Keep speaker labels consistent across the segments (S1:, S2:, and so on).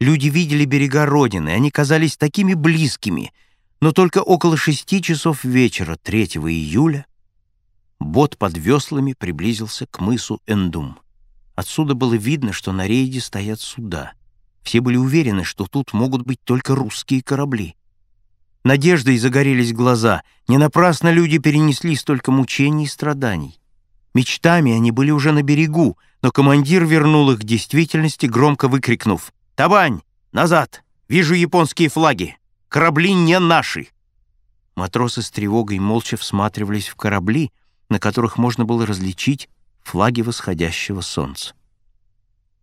S1: Люди видели берега Родины, они казались такими близкими, но только около шести часов вечера 3 июля бот под веслами приблизился к мысу Эндум. Отсюда было видно, что на рейде стоят суда. Все были уверены, что тут могут быть только русские корабли. Надеждой загорелись глаза. Не напрасно люди перенесли столько мучений и страданий. Мечтами они были уже на берегу, но командир вернул их к действительности, громко выкрикнув «Табань! Назад! Вижу японские флаги! Корабли не наши!» Матросы с тревогой молча всматривались в корабли, на которых можно было различить флаги восходящего солнца.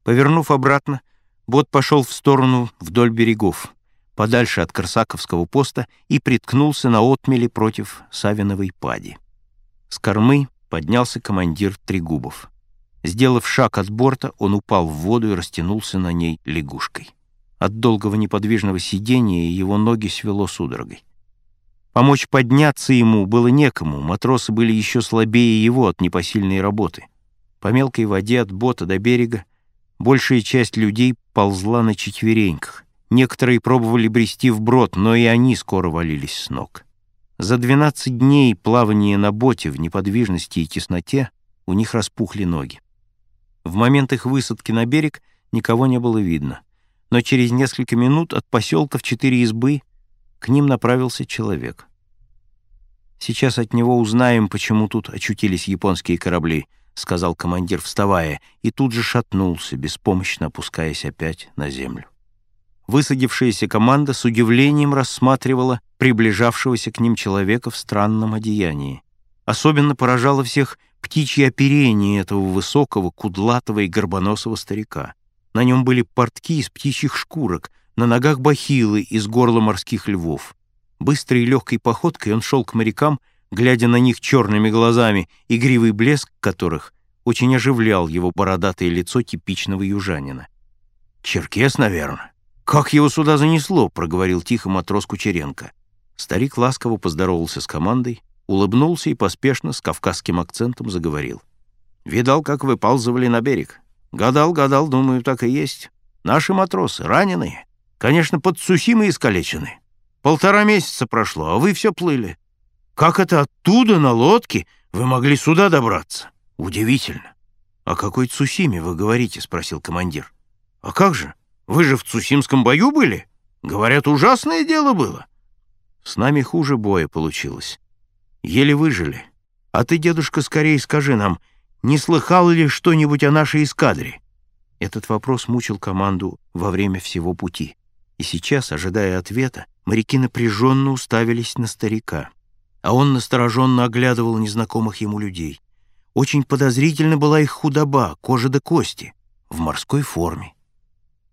S1: Повернув обратно, бот пошел в сторону вдоль берегов, подальше от Корсаковского поста и приткнулся на отмели против Савиновой пади. С кормы поднялся командир Трегубов. Сделав шаг от борта, он упал в воду и растянулся на ней лягушкой. От долгого неподвижного сидения его ноги свело судорогой. Помочь подняться ему было некому, матросы были еще слабее его от непосильной работы. По мелкой воде от бота до берега большая часть людей ползла на четвереньках. Некоторые пробовали брести вброд, но и они скоро валились с ног. За 12 дней плавания на боте в неподвижности и тесноте у них распухли ноги. В момент их высадки на берег никого не было видно, но через несколько минут от поселка в четыре избы к ним направился человек. «Сейчас от него узнаем, почему тут очутились японские корабли», — сказал командир, вставая, и тут же шатнулся, беспомощно опускаясь опять на землю. Высадившаяся команда с удивлением рассматривала приближавшегося к ним человека в странном одеянии. Особенно поражало всех птичье оперение этого высокого, кудлатого и горбоносого старика. На нем были портки из птичьих шкурок, на ногах бахилы из горла морских львов. Быстрой и легкой походкой он шел к морякам, глядя на них черными глазами, игривый блеск которых очень оживлял его бородатое лицо типичного южанина. «Черкес, наверное. Как его сюда занесло?» — проговорил тихо матрос Кучеренко. Старик ласково поздоровался с командой, улыбнулся и поспешно с кавказским акцентом заговорил. «Видал, как вы ползывали на берег? Гадал, гадал, думаю, так и есть. Наши матросы, раненые. Конечно, под Сусимой искалечены. Полтора месяца прошло, а вы все плыли. Как это оттуда, на лодке, вы могли сюда добраться? Удивительно. «О какой Цусиме вы говорите?» — спросил командир. «А как же? Вы же в Цусимском бою были? Говорят, ужасное дело было». «С нами хуже боя получилось. Еле выжили. А ты, дедушка, скорее скажи нам, не слыхал ли что-нибудь о нашей эскадре?» Этот вопрос мучил команду во время всего пути. И сейчас, ожидая ответа, моряки напряженно уставились на старика. А он настороженно оглядывал незнакомых ему людей. Очень подозрительна была их худоба, кожа до кости, в морской форме.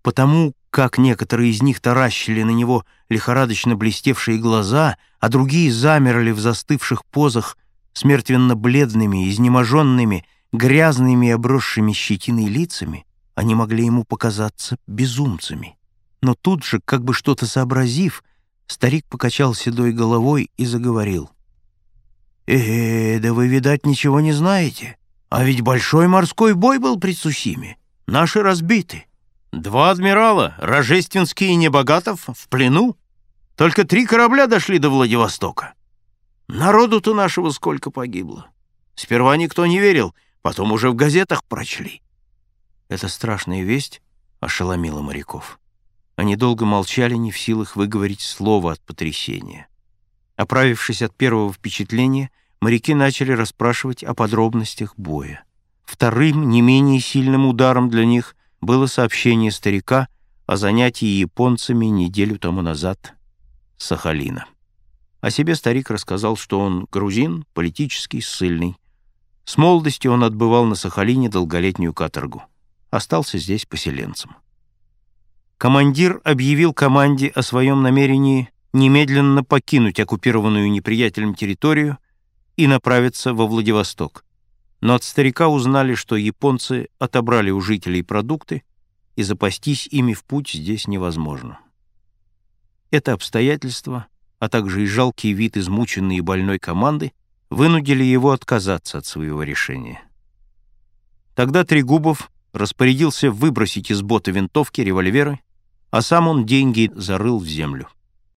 S1: Потому как некоторые из них таращили на него лихорадочно блестевшие глаза, а другие замерли в застывших позах с мертвенно-бледными, изнеможенными, грязными и обросшими щетиной лицами, они могли ему показаться безумцами. Но тут же, как бы что-то сообразив, старик покачал седой головой и заговорил. «Э, -э да вы, видать, ничего не знаете. А ведь большой морской бой был при Цусиме. Наши разбиты. Два адмирала, Рожественский и Небогатов, в плену. Только три корабля дошли до Владивостока. Народу-то нашего сколько погибло. Сперва никто не верил, потом уже в газетах прочли. Эта страшная весть ошеломила моряков. Они долго молчали, не в силах выговорить слово от потрясения. Оправившись от первого впечатления, моряки начали расспрашивать о подробностях боя. Вторым, не менее сильным ударом для них было сообщение старика о занятии японцами неделю тому назад Сахалина. О себе старик рассказал, что он грузин, политический, ссыльный. С молодости он отбывал на Сахалине долголетнюю каторгу. Остался здесь поселенцем. Командир объявил команде о своем намерении немедленно покинуть оккупированную неприятелем территорию и направиться во Владивосток но от старика узнали, что японцы отобрали у жителей продукты, и запастись ими в путь здесь невозможно. Это обстоятельство, а также и жалкий вид измученной и больной команды вынудили его отказаться от своего решения. Тогда Трегубов распорядился выбросить из бота винтовки, револьверы, а сам он деньги зарыл в землю.